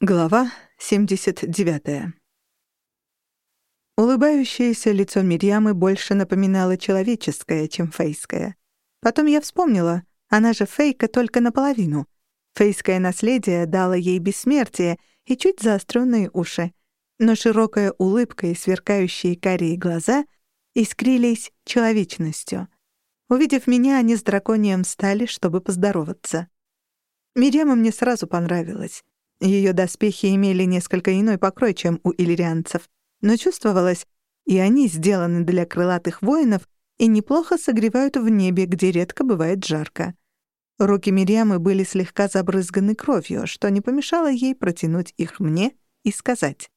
Глава 79. Улыбающееся лицо Мирьямы больше напоминало человеческое, чем фейское. Потом я вспомнила, она же фейка только наполовину. Фейское наследие дало ей бессмертие и чуть заостренные уши. Но широкая улыбка и сверкающие карие глаза искрились человечностью. Увидев меня, они с драконием встали, чтобы поздороваться. Мирьяма мне сразу понравилась. Ее доспехи имели несколько иной покрой, чем у иллирианцев, но чувствовалось, и они сделаны для крылатых воинов и неплохо согревают в небе, где редко бывает жарко. Руки Мириамы были слегка забрызганы кровью, что не помешало ей протянуть их мне и сказать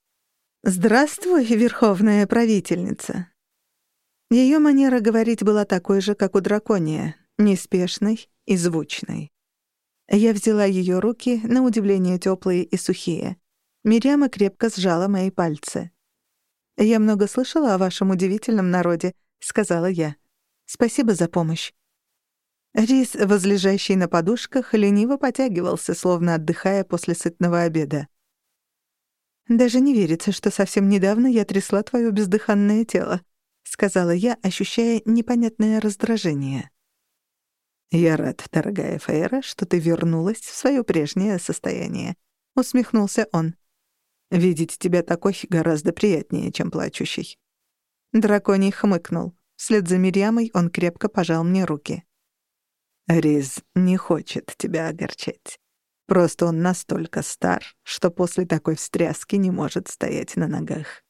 «Здравствуй, верховная правительница». Ее манера говорить была такой же, как у дракония, неспешной и звучной. Я взяла ее руки, на удивление теплые и сухие. Миряма крепко сжала мои пальцы. «Я много слышала о вашем удивительном народе», — сказала я. «Спасибо за помощь». Рис, возлежащий на подушках, лениво потягивался, словно отдыхая после сытного обеда. «Даже не верится, что совсем недавно я трясла твое бездыханное тело», — сказала я, ощущая непонятное раздражение. «Я рад, дорогая Фейра, что ты вернулась в свое прежнее состояние», — усмехнулся он. «Видеть тебя такой гораздо приятнее, чем плачущий». Драконий хмыкнул. Вслед за Мирьямой он крепко пожал мне руки. «Риз не хочет тебя огорчать. Просто он настолько стар, что после такой встряски не может стоять на ногах».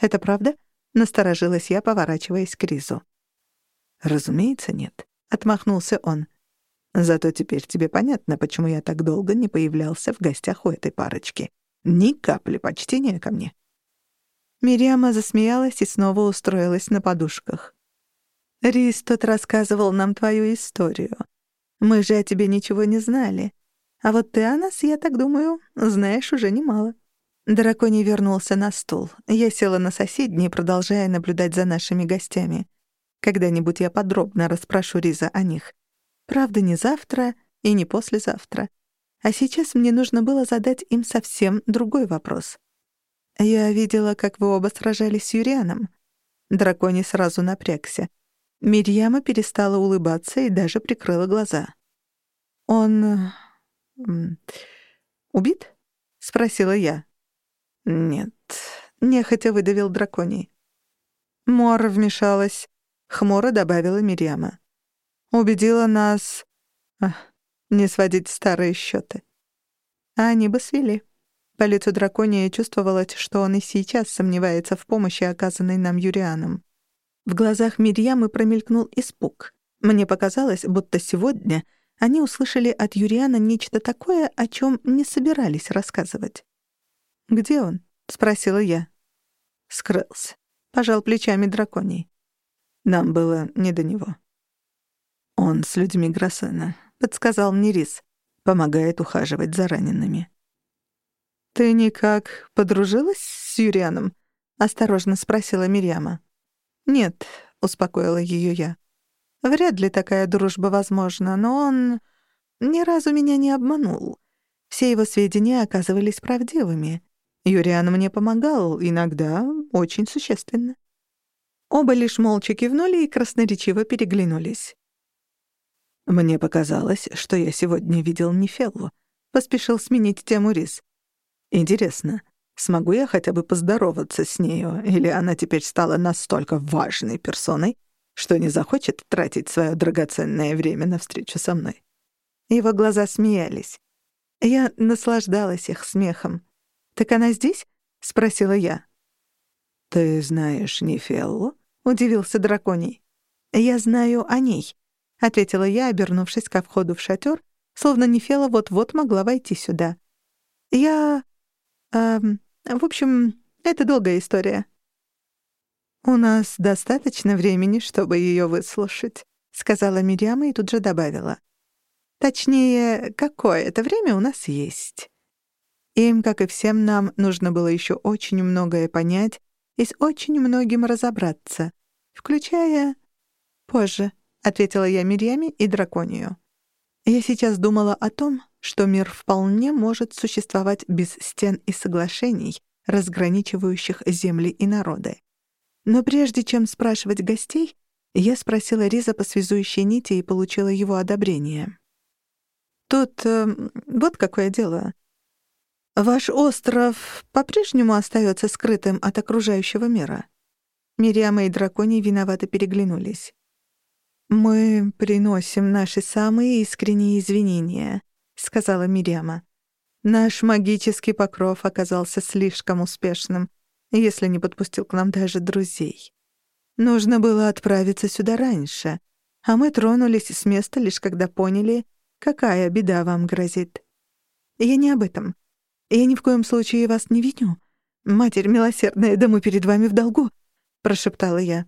«Это правда?» — насторожилась я, поворачиваясь к Ризу. «Разумеется, нет. — отмахнулся он. «Зато теперь тебе понятно, почему я так долго не появлялся в гостях у этой парочки. Ни капли почтения ко мне». Мириама засмеялась и снова устроилась на подушках. «Рис тот рассказывал нам твою историю. Мы же о тебе ничего не знали. А вот ты о нас, я так думаю, знаешь уже немало». Драконий вернулся на стул. Я села на соседний, продолжая наблюдать за нашими гостями. Когда-нибудь я подробно расспрошу Риза о них. Правда, не завтра и не послезавтра. А сейчас мне нужно было задать им совсем другой вопрос. Я видела, как вы оба сражались с Юрианом. Драконий сразу напрягся. Мирьяма перестала улыбаться и даже прикрыла глаза. «Он... убит?» — спросила я. «Нет», — нехотя выдавил драконий. Мор вмешалась. — хмуро добавила Мирьяма. «Убедила нас... Ах, не сводить старые счеты. А они бы свели. По лицу дракония чувствовалось, что он и сейчас сомневается в помощи, оказанной нам Юрианом. В глазах Мирьямы промелькнул испуг. Мне показалось, будто сегодня они услышали от Юриана нечто такое, о чем не собирались рассказывать. «Где он?» — спросила я. «Скрылся», — пожал плечами драконий. Нам было не до него. «Он с людьми Гроссена», — подсказал мне Рис. «Помогает ухаживать за ранеными». «Ты никак подружилась с Юрианом?» — осторожно спросила Мирьяма. «Нет», — успокоила ее я. «Вряд ли такая дружба возможна, но он ни разу меня не обманул. Все его сведения оказывались правдивыми. Юриан мне помогал, иногда очень существенно. Оба лишь молча кивнули и красноречиво переглянулись. «Мне показалось, что я сегодня видел Нефеллу», — поспешил сменить тему Рис. «Интересно, смогу я хотя бы поздороваться с нею, или она теперь стала настолько важной персоной, что не захочет тратить свое драгоценное время на встречу со мной?» Его глаза смеялись. Я наслаждалась их смехом. «Так она здесь?» — спросила я. «Ты знаешь Нефеллу?» — удивился драконий. «Я знаю о ней», — ответила я, обернувшись ко входу в шатер, словно Нефела вот-вот могла войти сюда. «Я... Эм, в общем, это долгая история». «У нас достаточно времени, чтобы ее выслушать», — сказала Мириама и тут же добавила. «Точнее, какое-то время у нас есть». Им, как и всем нам, нужно было еще очень многое понять и с очень многим разобраться, включая... «Позже», — ответила я Мирьяме и драконию. Я сейчас думала о том, что мир вполне может существовать без стен и соглашений, разграничивающих земли и народы. Но прежде чем спрашивать гостей, я спросила Риза по связующей нити и получила его одобрение. «Тут э, вот какое дело. Ваш остров по-прежнему остается скрытым от окружающего мира?» Мириама и Драконий виновато переглянулись. «Мы приносим наши самые искренние извинения», — сказала Мириама. «Наш магический покров оказался слишком успешным, если не подпустил к нам даже друзей. Нужно было отправиться сюда раньше, а мы тронулись с места лишь когда поняли, какая беда вам грозит. Я не об этом. Я ни в коем случае вас не виню. Матерь милосердная, да мы перед вами в долгу прошептала я.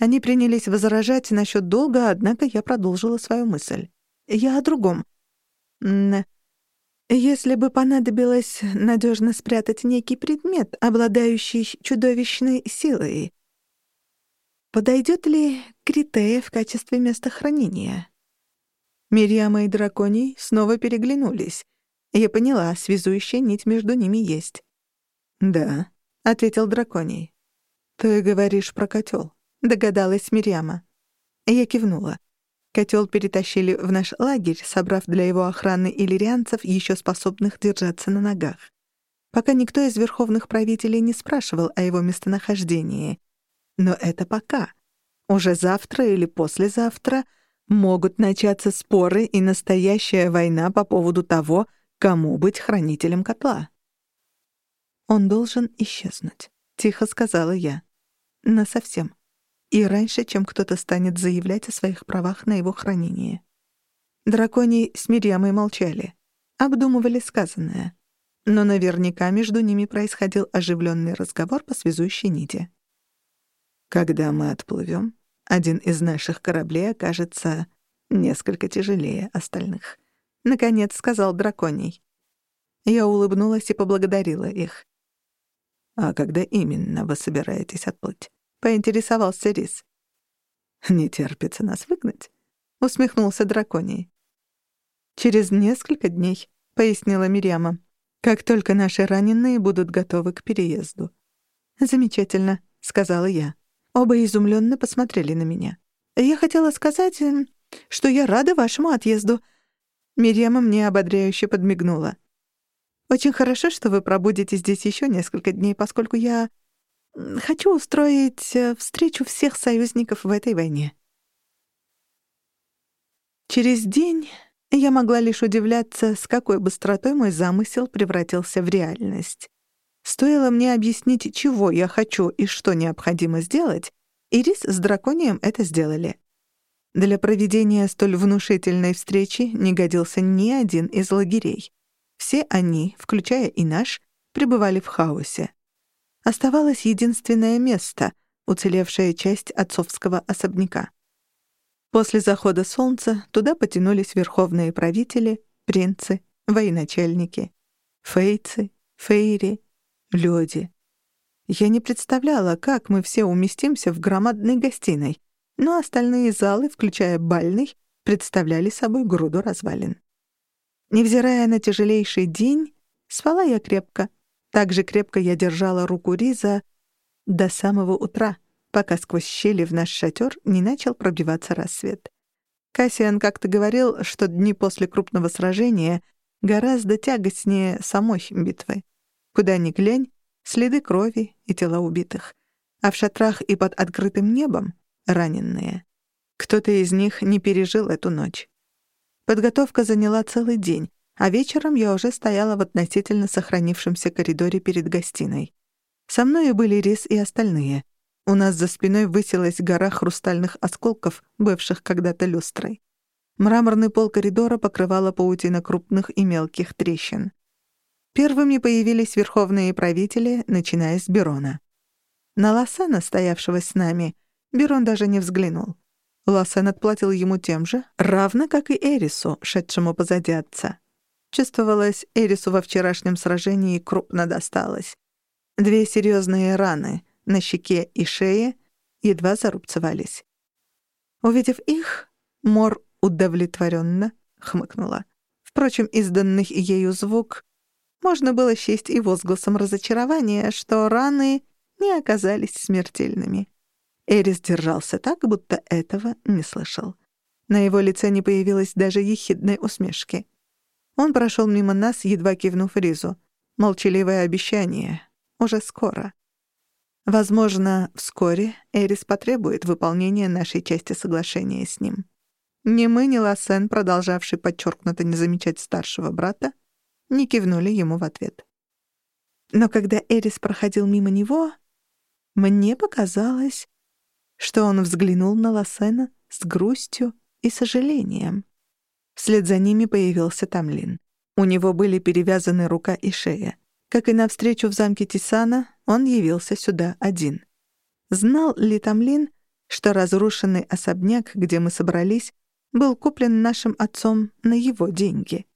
Они принялись возражать насчет долга, однако я продолжила свою мысль. Я о другом. Если бы понадобилось надежно спрятать некий предмет, обладающий чудовищной силой, подойдет ли Критея в качестве места хранения? Мирьяма и Драконий снова переглянулись. Я поняла, связующая нить между ними есть. «Да», — ответил Драконий. «Ты говоришь про котел», — догадалась Мирьяма. Я кивнула. Котел перетащили в наш лагерь, собрав для его охраны иллирианцев, еще способных держаться на ногах. Пока никто из верховных правителей не спрашивал о его местонахождении. Но это пока. Уже завтра или послезавтра могут начаться споры и настоящая война по поводу того, кому быть хранителем котла. Он должен исчезнуть, — тихо сказала я. Насовсем. И раньше, чем кто-то станет заявлять о своих правах на его хранение. Драконий с Мирьямой молчали. Обдумывали сказанное. Но наверняка между ними происходил оживленный разговор по связующей нити. «Когда мы отплывем, один из наших кораблей окажется несколько тяжелее остальных», — наконец сказал Драконий. Я улыбнулась и поблагодарила их. «А когда именно вы собираетесь отплыть?» — поинтересовался Рис. «Не терпится нас выгнать?» — усмехнулся Драконий. «Через несколько дней», — пояснила Мирьяма, «как только наши раненые будут готовы к переезду». «Замечательно», — сказала я. Оба изумленно посмотрели на меня. «Я хотела сказать, что я рада вашему отъезду». Мирьяма мне ободряюще подмигнула. Очень хорошо, что вы пробудете здесь еще несколько дней, поскольку я хочу устроить э, встречу всех союзников в этой войне. Через день я могла лишь удивляться, с какой быстротой мой замысел превратился в реальность. Стоило мне объяснить, чего я хочу и что необходимо сделать, Ирис с драконием это сделали. Для проведения столь внушительной встречи не годился ни один из лагерей. Все они, включая и наш, пребывали в хаосе. Оставалось единственное место, уцелевшая часть отцовского особняка. После захода солнца туда потянулись верховные правители, принцы, военачальники, фейцы, фейри, люди. Я не представляла, как мы все уместимся в громадной гостиной, но остальные залы, включая бальный, представляли собой груду развалин. Невзирая на тяжелейший день, спала я крепко. Так же крепко я держала руку Риза до самого утра, пока сквозь щели в наш шатер не начал пробиваться рассвет. Кассиан как-то говорил, что дни после крупного сражения гораздо тягостнее самой битвы. Куда ни глянь, следы крови и тела убитых. А в шатрах и под открытым небом — раненые. Кто-то из них не пережил эту ночь. Подготовка заняла целый день, а вечером я уже стояла в относительно сохранившемся коридоре перед гостиной. Со мной были Рис и остальные. У нас за спиной высилась гора хрустальных осколков, бывших когда-то люстрой. Мраморный пол коридора покрывала паутина крупных и мелких трещин. Первыми появились верховные правители, начиная с Берона. На Лосана, стоявшего с нами, Берон даже не взглянул. Лассен отплатил ему тем же, равно как и Эрису, шедшему позади отца. Чувствовалось, Эрису во вчерашнем сражении крупно досталось. Две серьезные раны на щеке и шее едва зарубцевались. Увидев их, Мор удовлетворенно хмыкнула. Впрочем, изданный ею звук можно было счесть и возгласом разочарования, что раны не оказались смертельными. Эрис держался так, будто этого не слышал. На его лице не появилось даже ехидной усмешки. Он прошел мимо нас, едва кивнув Ризу. Молчаливое обещание. Уже скоро. Возможно, вскоре Эрис потребует выполнения нашей части соглашения с ним. Ни мы, ни Лассен, продолжавший подчеркнуто не замечать старшего брата, не кивнули ему в ответ. Но когда Эрис проходил мимо него, мне показалось, что он взглянул на Лассена с грустью и сожалением. Вслед за ними появился Тамлин. У него были перевязаны рука и шея. Как и на встречу в замке Тисана, он явился сюда один. Знал ли Тамлин, что разрушенный особняк, где мы собрались, был куплен нашим отцом на его деньги?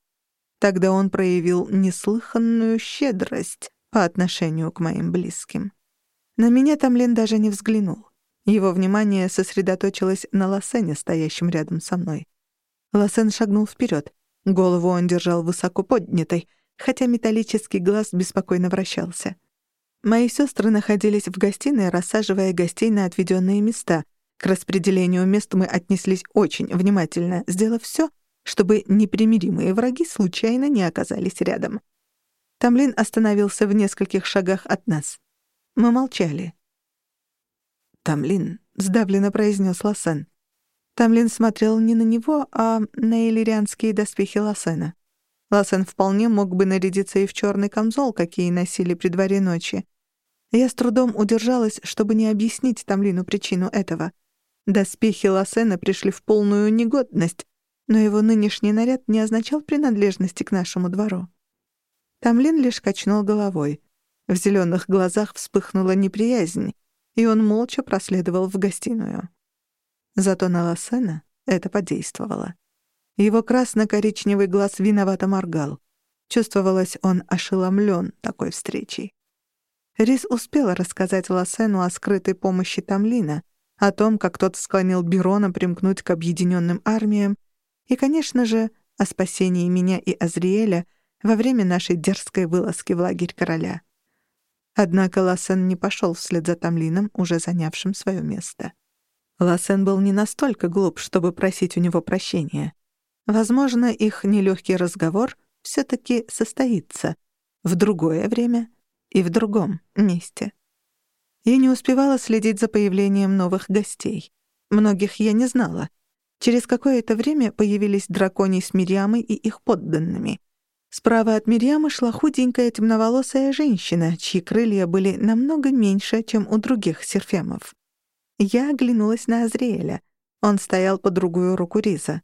Тогда он проявил неслыханную щедрость по отношению к моим близким. На меня Тамлин даже не взглянул. Его внимание сосредоточилось на Лосене, стоящем рядом со мной. Лосен шагнул вперед. Голову он держал высоко поднятой, хотя металлический глаз беспокойно вращался. Мои сестры находились в гостиной, рассаживая гостей на отведенные места. К распределению мест мы отнеслись очень внимательно, сделав все, чтобы непримиримые враги случайно не оказались рядом. Тамлин остановился в нескольких шагах от нас. Мы молчали. «Тамлин», — сдавленно произнес Лосен. Тамлин смотрел не на него, а на иллирианские доспехи Лосена. Лосен вполне мог бы нарядиться и в черный камзол, какие носили при дворе ночи. Я с трудом удержалась, чтобы не объяснить Тамлину причину этого. Доспехи Лосена пришли в полную негодность, но его нынешний наряд не означал принадлежности к нашему двору. Тамлин лишь качнул головой. В зеленых глазах вспыхнула неприязнь, и он молча проследовал в гостиную. Зато на Лассена это подействовало. Его красно-коричневый глаз виновато моргал. Чувствовалось, он ошеломлен такой встречей. Рис успела рассказать Лассену о скрытой помощи Тамлина, о том, как тот склонил Бирона примкнуть к объединенным армиям, и, конечно же, о спасении меня и Азриэля во время нашей дерзкой вылазки в лагерь короля. Однако Лассен не пошел вслед за Тамлином, уже занявшим свое место. Лассен был не настолько глуп, чтобы просить у него прощения. Возможно, их нелегкий разговор все таки состоится в другое время и в другом месте. Я не успевала следить за появлением новых гостей. Многих я не знала. Через какое-то время появились драконий с Мирьямой и их подданными — Справа от Мирьямы шла худенькая темноволосая женщина, чьи крылья были намного меньше, чем у других серфемов. Я оглянулась на Азриэля. Он стоял по другую руку Риза.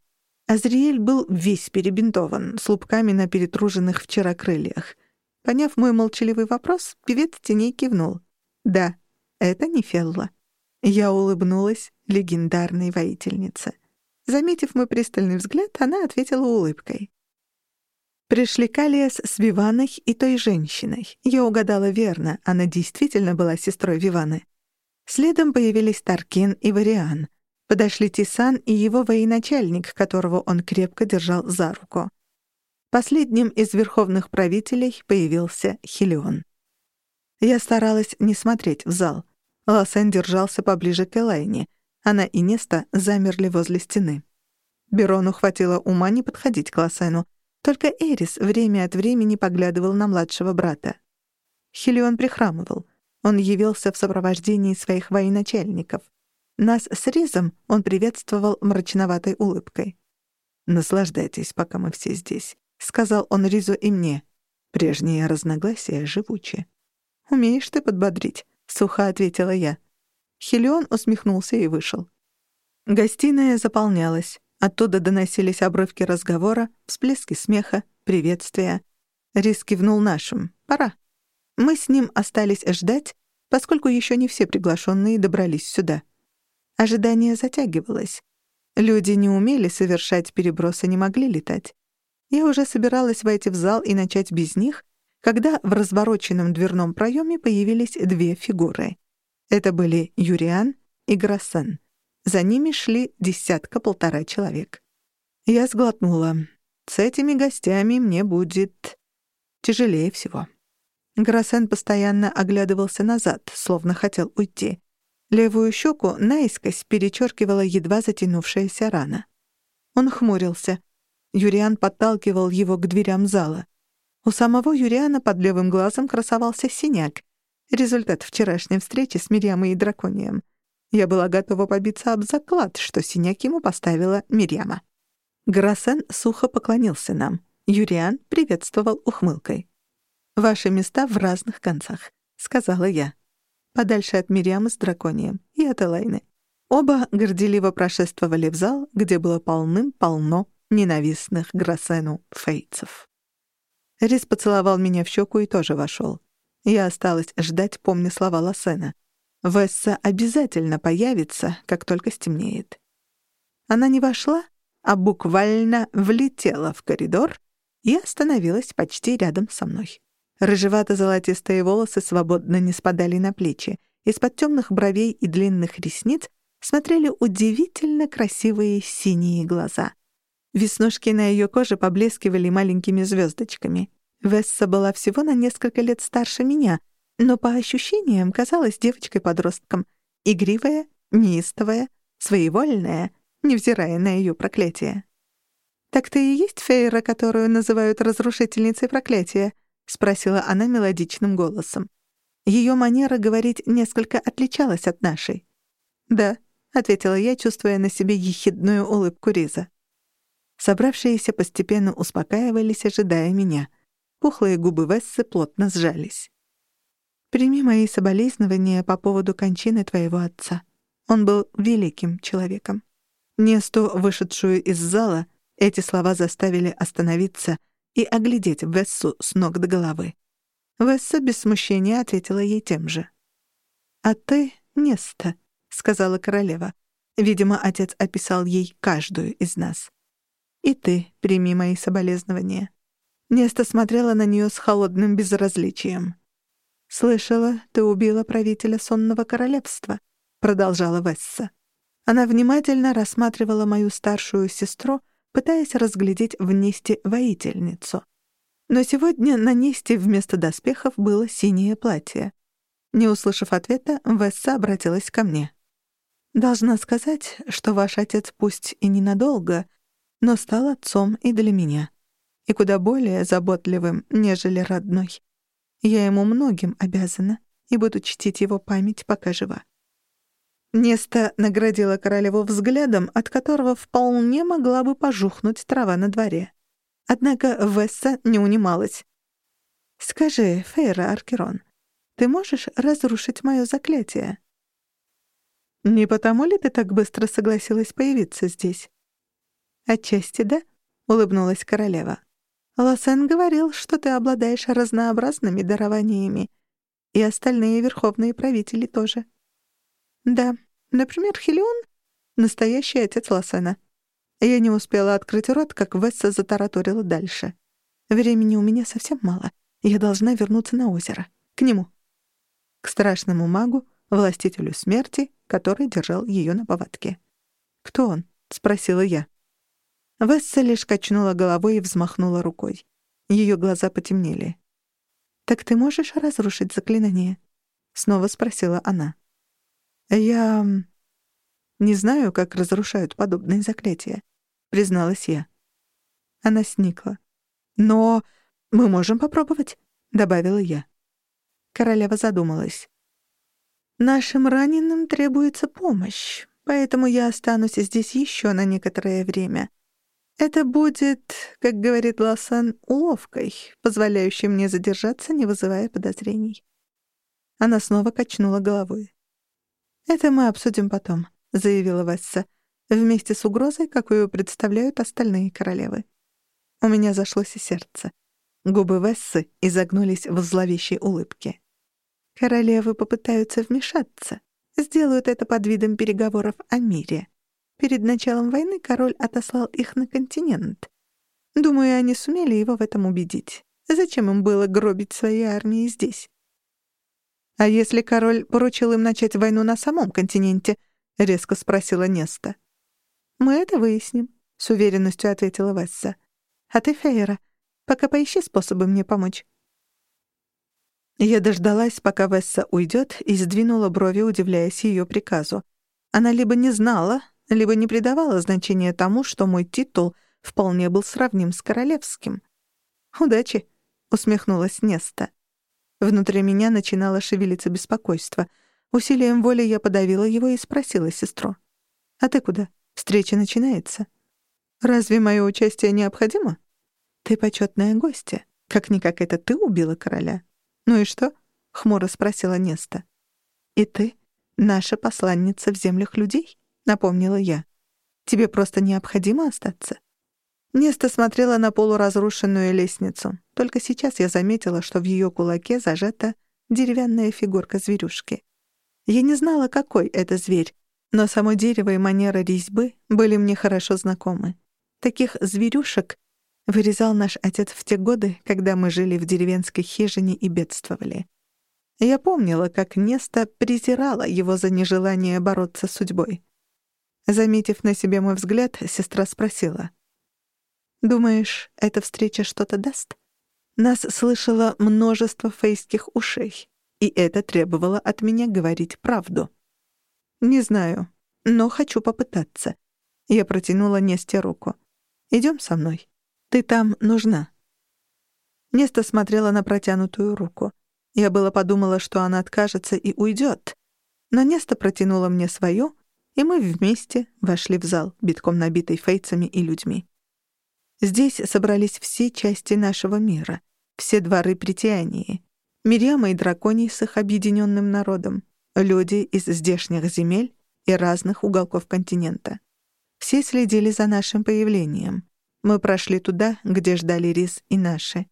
Азриэль был весь перебинтован, с лупками на перетруженных вчера крыльях. Поняв мой молчаливый вопрос, певец теней кивнул. «Да, это не Фелла». Я улыбнулась легендарной воительнице. Заметив мой пристальный взгляд, она ответила улыбкой. Пришли Калиас с Виваной и той женщиной. Я угадала верно, она действительно была сестрой Виваны. Следом появились Таркин и Вариан. Подошли Тисан и его военачальник, которого он крепко держал за руку. Последним из верховных правителей появился Хелион. Я старалась не смотреть в зал. Лосен держался поближе к Элайне. Она и Неста замерли возле стены. Берону хватило ума не подходить к Лосену, только Эрис время от времени поглядывал на младшего брата. Хелион прихрамывал. Он явился в сопровождении своих военачальников. Нас с Ризом он приветствовал мрачноватой улыбкой. «Наслаждайтесь, пока мы все здесь», — сказал он Ризу и мне. Прежние разногласия живучи. «Умеешь ты подбодрить», — сухо ответила я. Хелион усмехнулся и вышел. Гостиная заполнялась. Оттуда доносились обрывки разговора, всплески смеха, приветствия. Рис кивнул нашим. «Пора». Мы с ним остались ждать, поскольку еще не все приглашенные добрались сюда. Ожидание затягивалось. Люди не умели совершать перебросы, не могли летать. Я уже собиралась войти в зал и начать без них, когда в развороченном дверном проеме появились две фигуры. Это были Юриан и Гроссен. За ними шли десятка-полтора человек. Я сглотнула. С этими гостями мне будет тяжелее всего. Гроссен постоянно оглядывался назад, словно хотел уйти. Левую щеку наискось перечеркивала едва затянувшаяся рана. Он хмурился. Юриан подталкивал его к дверям зала. У самого Юриана под левым глазом красовался синяк. Результат вчерашней встречи с Мирьямой и Драконием. Я была готова побиться об заклад, что синяк ему поставила Мирьяма. Гроссен сухо поклонился нам. Юриан приветствовал ухмылкой. «Ваши места в разных концах», — сказала я подальше от Мириамы с драконием и от Элайны. Оба горделиво прошествовали в зал, где было полным-полно ненавистных Гроссену фейцев. Рис поцеловал меня в щеку и тоже вошел. Я осталась ждать, помня слова Лассена. Весса обязательно появится, как только стемнеет. Она не вошла, а буквально влетела в коридор и остановилась почти рядом со мной. Рыжевато-золотистые волосы свободно не спадали на плечи. Из-под темных бровей и длинных ресниц смотрели удивительно красивые синие глаза. Веснушки на ее коже поблескивали маленькими звездочками. Весса была всего на несколько лет старше меня, но по ощущениям казалась девочкой-подростком. Игривая, неистовая, своевольная, невзирая на ее проклятие. «Так ты и есть Фейра, которую называют разрушительницей проклятия?» — спросила она мелодичным голосом. Ее манера говорить несколько отличалась от нашей. «Да», — ответила я, чувствуя на себе ехидную улыбку Риза. Собравшиеся постепенно успокаивались, ожидая меня. Пухлые губы Вессы плотно сжались. «Прими мои соболезнования по поводу кончины твоего отца. Он был великим человеком». Несту, вышедшую из зала, эти слова заставили остановиться и оглядеть Вессу с ног до головы. Весса без смущения ответила ей тем же. «А ты — Неста», — сказала королева. Видимо, отец описал ей каждую из нас. «И ты прими мои соболезнования». Неста смотрела на нее с холодным безразличием. «Слышала, ты убила правителя сонного королевства», — продолжала Весса. Она внимательно рассматривала мою старшую сестру, пытаясь разглядеть в Несте воительницу. Но сегодня на Несте вместо доспехов было синее платье. Не услышав ответа, Весса обратилась ко мне. «Должна сказать, что ваш отец пусть и ненадолго, но стал отцом и для меня, и куда более заботливым, нежели родной. Я ему многим обязана и буду чтить его память, пока жива. Неста наградила королеву взглядом, от которого вполне могла бы пожухнуть трава на дворе. Однако Весса не унималась. «Скажи, Фейра Аркерон, ты можешь разрушить моё заклятие?» «Не потому ли ты так быстро согласилась появиться здесь?» «Отчасти да», — улыбнулась королева. «Лосен говорил, что ты обладаешь разнообразными дарованиями, и остальные верховные правители тоже». Да, например, Хелион — настоящий отец Лосена. Я не успела открыть рот, как Весса затараторила дальше. Времени у меня совсем мало. Я должна вернуться на озеро. К нему. К страшному магу, властителю смерти, который держал ее на поводке. «Кто он?» — спросила я. Весса лишь качнула головой и взмахнула рукой. Ее глаза потемнели. «Так ты можешь разрушить заклинание?» — снова спросила она. «Я не знаю, как разрушают подобные заклятия», — призналась я. Она сникла. «Но мы можем попробовать», — добавила я. Королева задумалась. «Нашим раненым требуется помощь, поэтому я останусь здесь еще на некоторое время. Это будет, как говорит Ласан, уловкой, позволяющей мне задержаться, не вызывая подозрений». Она снова качнула головой. «Это мы обсудим потом», — заявила Весса, вместе с угрозой, какую представляют остальные королевы. У меня зашлось и сердце. Губы Вессы изогнулись в зловещей улыбке. Королевы попытаются вмешаться, сделают это под видом переговоров о мире. Перед началом войны король отослал их на континент. Думаю, они сумели его в этом убедить. Зачем им было гробить свои армии здесь? «А если король поручил им начать войну на самом континенте?» — резко спросила Неста. «Мы это выясним», с уверенностью ответила Весса. «А ты, Фейра, пока поищи способы мне помочь». Я дождалась, пока Весса уйдет, и сдвинула брови, удивляясь ее приказу. Она либо не знала, либо не придавала значения тому, что мой титул вполне был сравним с королевским. «Удачи», — усмехнулась Неста. Внутри меня начинало шевелиться беспокойство. Усилием воли я подавила его и спросила сестру. «А ты куда? Встреча начинается». «Разве мое участие необходимо?» «Ты почетная гостья. Как-никак это ты убила короля». «Ну и что?» — хмуро спросила Неста. «И ты наша посланница в землях людей?» — напомнила я. «Тебе просто необходимо остаться?» Неста смотрела на полуразрушенную лестницу. Только сейчас я заметила, что в ее кулаке зажата деревянная фигурка зверюшки. Я не знала, какой это зверь, но само дерево и манера резьбы были мне хорошо знакомы. Таких зверюшек вырезал наш отец в те годы, когда мы жили в деревенской хижине и бедствовали. Я помнила, как Неста презирала его за нежелание бороться с судьбой. Заметив на себе мой взгляд, сестра спросила. «Думаешь, эта встреча что-то даст?» Нас слышало множество фейских ушей, и это требовало от меня говорить правду. «Не знаю, но хочу попытаться». Я протянула Несте руку. «Идем со мной. Ты там нужна». Неста смотрела на протянутую руку. Я было подумала, что она откажется и уйдет, но Неста протянула мне свою, и мы вместе вошли в зал, битком набитый фейцами и людьми. Здесь собрались все части нашего мира, все дворы притянии, Мирьяма и драконий с их объединенным народом, люди из здешних земель и разных уголков континента. Все следили за нашим появлением. Мы прошли туда, где ждали Рис и наши.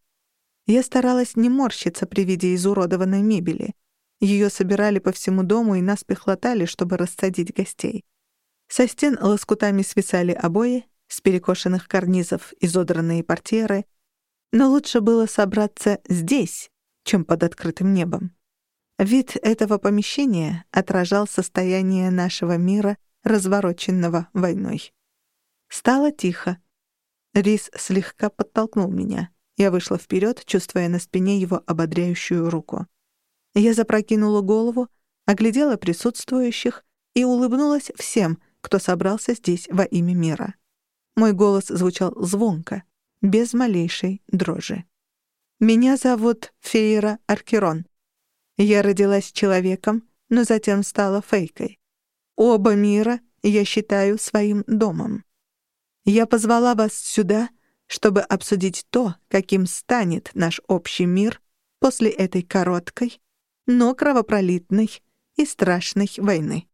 Я старалась не морщиться при виде изуродованной мебели. Ее собирали по всему дому и наспех латали, чтобы рассадить гостей. Со стен лоскутами свисали обои, с перекошенных карнизов изодранные портьеры, но лучше было собраться здесь, чем под открытым небом. Вид этого помещения отражал состояние нашего мира, развороченного войной. Стало тихо. Рис слегка подтолкнул меня. Я вышла вперед, чувствуя на спине его ободряющую руку. Я запрокинула голову, оглядела присутствующих и улыбнулась всем, кто собрался здесь во имя мира. Мой голос звучал звонко, без малейшей дрожи. «Меня зовут Фейра Аркерон. Я родилась человеком, но затем стала фейкой. Оба мира я считаю своим домом. Я позвала вас сюда, чтобы обсудить то, каким станет наш общий мир после этой короткой, но кровопролитной и страшной войны.